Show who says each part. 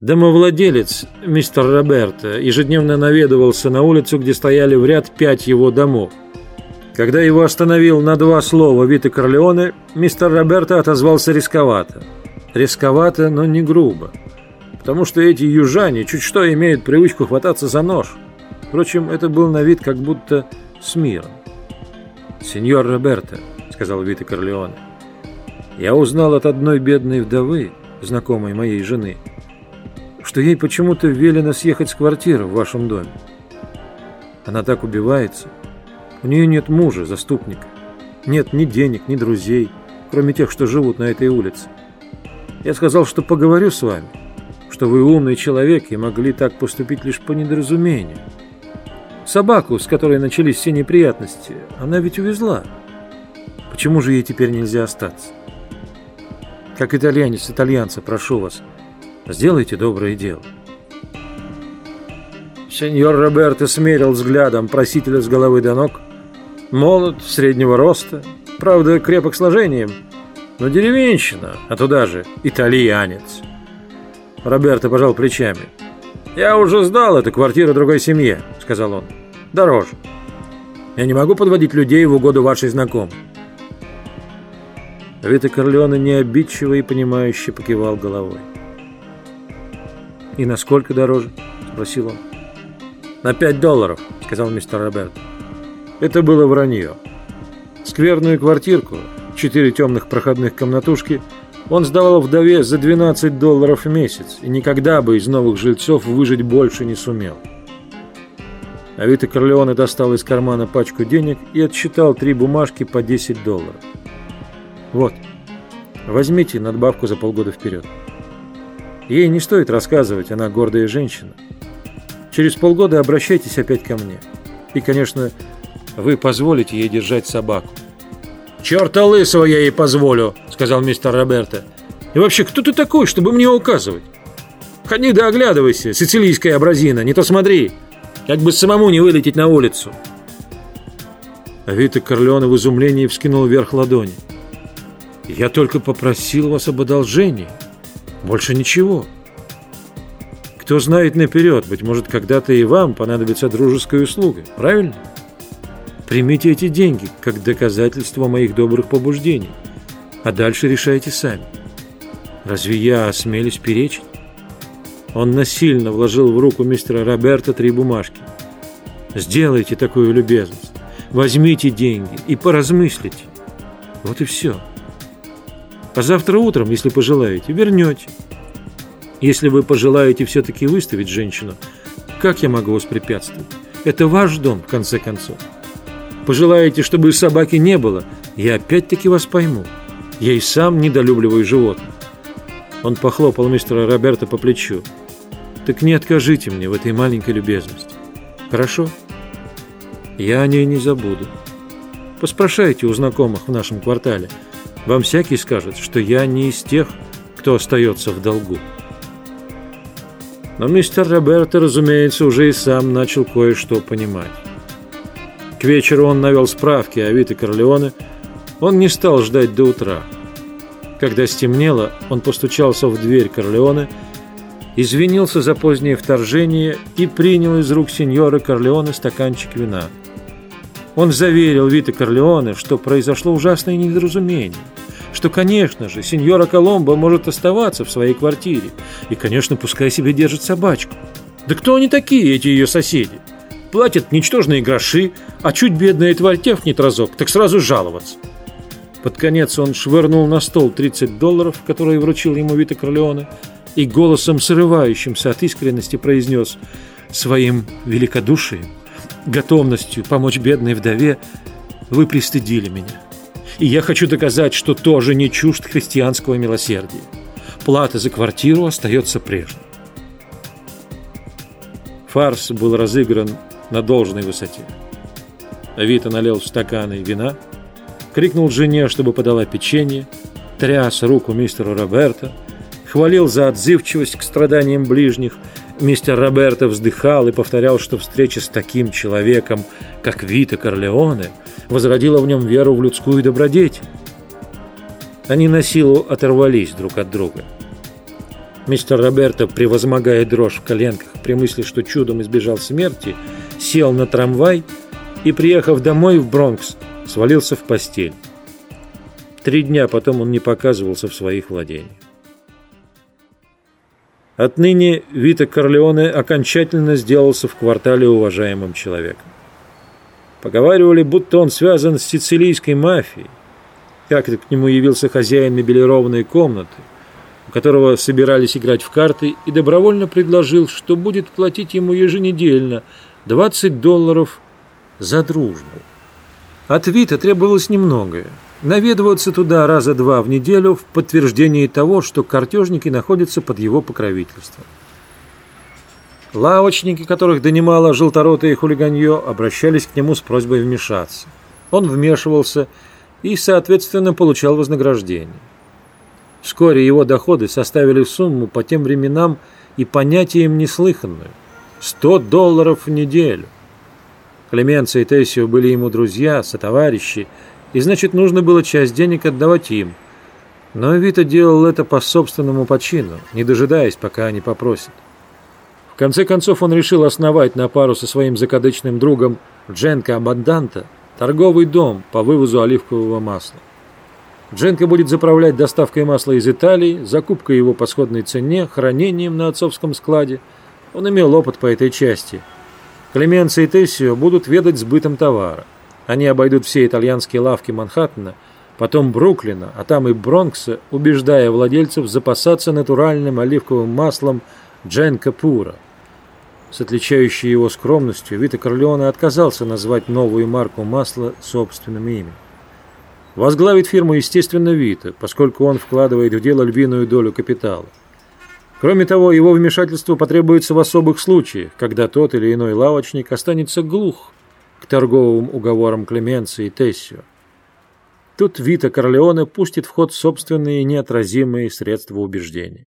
Speaker 1: Домовладелец, мистер Роберто, ежедневно наведывался на улицу, где стояли в ряд пять его домов. Когда его остановил на два слова Вита Корлеоне, мистер Роберто отозвался рисковато. Рисковато, но не грубо. Потому что эти южане чуть что имеют привычку хвататься за нож. Впрочем, это был на вид как будто с миром. «Сеньор Роберто», — сказал Вита Корлеоне, — «я узнал от одной бедной вдовы, знакомой моей жены, — что ей почему-то велено съехать с квартиры в вашем доме. Она так убивается. У нее нет мужа, заступника. Нет ни денег, ни друзей, кроме тех, что живут на этой улице. Я сказал, что поговорю с вами, что вы умный человек и могли так поступить лишь по недоразумению. Собаку, с которой начались все неприятности, она ведь увезла. Почему же ей теперь нельзя остаться? Как итальянец итальянца, прошу вас – Сделайте доброе дело. Сеньор Роберто смерил взглядом просителя с головы до ног. Молод, среднего роста, правда, крепок сложением, но деревенщина, а туда же итальянец. Роберто пожал плечами. «Я уже сдал эту квартиру другой семье», — сказал он. «Дороже. Я не могу подводить людей в угоду вашей знакомой». Вита Корлеоне необидчиво и понимающе покивал головой. «И насколько дороже?» – спросил он. «На пять долларов», – сказал мистер Роберт. Это было вранье. Скверную квартирку, четыре темных проходных комнатушки, он сдавал вдове за 12 долларов в месяц и никогда бы из новых жильцов выжить больше не сумел. Авито Корлеоне достал из кармана пачку денег и отсчитал три бумажки по 10 долларов. «Вот, возьмите надбавку за полгода вперед». Ей не стоит рассказывать, она гордая женщина. Через полгода обращайтесь опять ко мне. И, конечно, вы позволите ей держать собаку. «Черта лысого я ей позволю», — сказал мистер Роберто. «И вообще, кто ты такой, чтобы мне указывать? Ходи да оглядывайся, сицилийская абразина, не то смотри, как бы самому не вылететь на улицу». Авито Корлеоне в изумлении вскинул вверх ладони. «Я только попросил вас об одолжении». Больше ничего. Кто знает наперед, быть может, когда-то и вам понадобится дружеская услуга, правильно? Примите эти деньги как доказательство моих добрых побуждений, а дальше решайте сами. Разве я осмелюсь перечить? Он насильно вложил в руку мистера Роберта три бумажки. Сделайте такую любезность. Возьмите деньги и поразмыслите. Вот и все. А завтра утром, если пожелаете, вернете. Если вы пожелаете все-таки выставить женщину, как я могу воспрепятствовать? Это ваш дом, в конце концов. Пожелаете, чтобы собаки не было, я опять-таки вас пойму. Я и сам недолюбливаю животных. Он похлопал мистера Роберта по плечу. Так не откажите мне в этой маленькой любезности. Хорошо? Я о ней не забуду. Поспрашайте у знакомых в нашем квартале – вам всякий скажет, что я не из тех, кто остается в долгу. Но мистер Роберто, разумеется, уже и сам начал кое-что понимать. К вечеру он навел справки о Вите Корлеоне. Он не стал ждать до утра. Когда стемнело, он постучался в дверь Корлеоне, извинился за позднее вторжение и принял из рук сеньора Корлеоне стаканчик вина. Он заверил Вита Корлеоне, что произошло ужасное недоразумение – что, конечно же, сеньора Коломбо может оставаться в своей квартире. И, конечно, пускай себе держит собачку. Да кто они такие, эти ее соседи? Платят ничтожные гроши, а чуть бедная твальтевнет разок, так сразу жаловаться. Под конец он швырнул на стол 30 долларов, которые вручил ему Вита Корлеоне, и голосом срывающимся от искренности произнес «Своим великодушием, готовностью помочь бедной вдове вы пристыдили меня». И я хочу доказать, что тоже не чужд христианского милосердия. Плата за квартиру остается прежней. Фарс был разыгран на должной высоте. Авито налил в стаканы вина, крикнул жене, чтобы подала печенье, тряс руку мистеру Роберта, хвалил за отзывчивость к страданиям ближних. Мистер Роберто вздыхал и повторял, что встреча с таким человеком, как Вита Корлеоне – возродила в нем веру в людскую добродетель. Они на силу оторвались друг от друга. Мистер Роберто, превозмогая дрожь в коленках при мысли, что чудом избежал смерти, сел на трамвай и, приехав домой в Бронкс, свалился в постель. Три дня потом он не показывался в своих владениях. Отныне Вита Корлеоне окончательно сделался в квартале уважаемым человеком. Поговаривали, будто он связан с сицилийской мафией. Как это к нему явился хозяин мебелированной комнаты, у которого собирались играть в карты, и добровольно предложил, что будет платить ему еженедельно 20 долларов за дружбу. От Вита требовалось немногое – наведываться туда раза два в неделю в подтверждении того, что картежники находятся под его покровительством. Лавочники, которых донимало желторотое хулиганье, обращались к нему с просьбой вмешаться. Он вмешивался и, соответственно, получал вознаграждение. Вскоре его доходы составили сумму по тем временам и понятиям неслыханную – 100 долларов в неделю. Клеменция и Тессио были ему друзья, сотоварищи, и значит нужно было часть денег отдавать им. Но Вита делал это по собственному почину, не дожидаясь, пока они попросят. В конце концов он решил основать на пару со своим закадычным другом Дженко Абанданта торговый дом по вывозу оливкового масла. Дженко будет заправлять доставкой масла из Италии, закупкой его по сходной цене, хранением на отцовском складе. Он имел опыт по этой части. Клеменцо и Тессио будут ведать сбытом товара. Они обойдут все итальянские лавки Манхэттена, потом Бруклина, а там и Бронкса, убеждая владельцев запасаться натуральным оливковым маслом Дженка Пура. С отличающей его скромностью Вита Корлеоне отказался назвать новую марку масла собственным именем. Возглавит фирму, естественно, Вита, поскольку он вкладывает в дело львиную долю капитала. Кроме того, его вмешательство потребуется в особых случаях, когда тот или иной лавочник останется глух к торговым уговорам Клеменции и Тессио. Тут Вита Корлеоне пустит в ход собственные неотразимые средства убеждения.